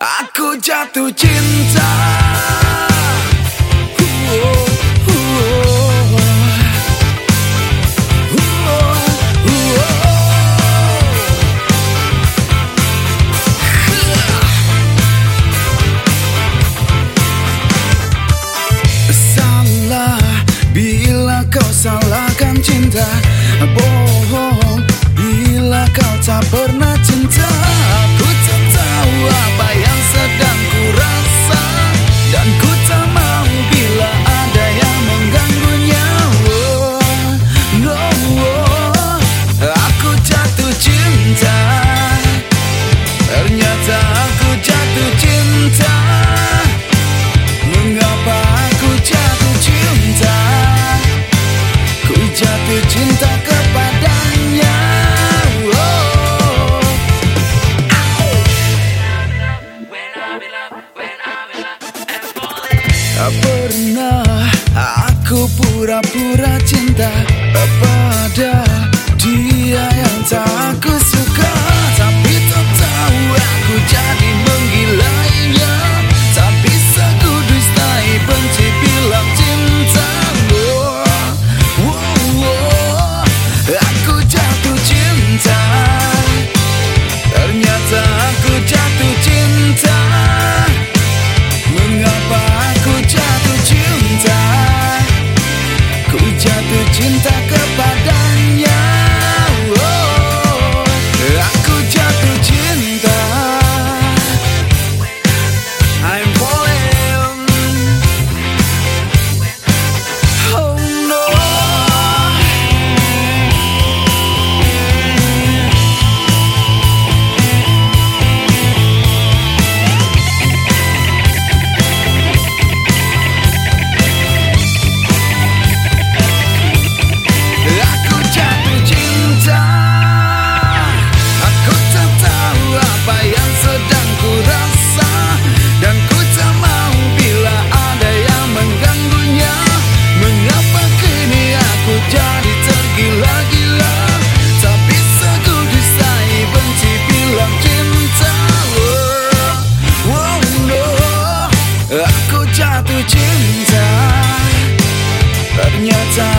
Aku jatuh cinta. Salah bila kau salahkan cinta. Pernah aku pura-pura cinta kepada.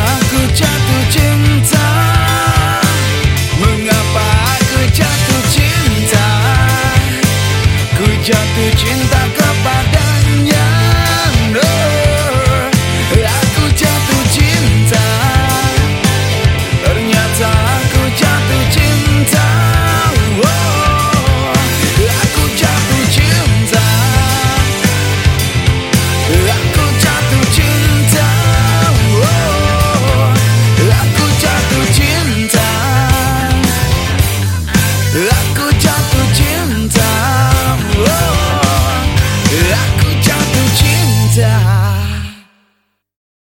aku jatuh cinta. Mengapa aku jatuh cinta? Ku jatuh cinta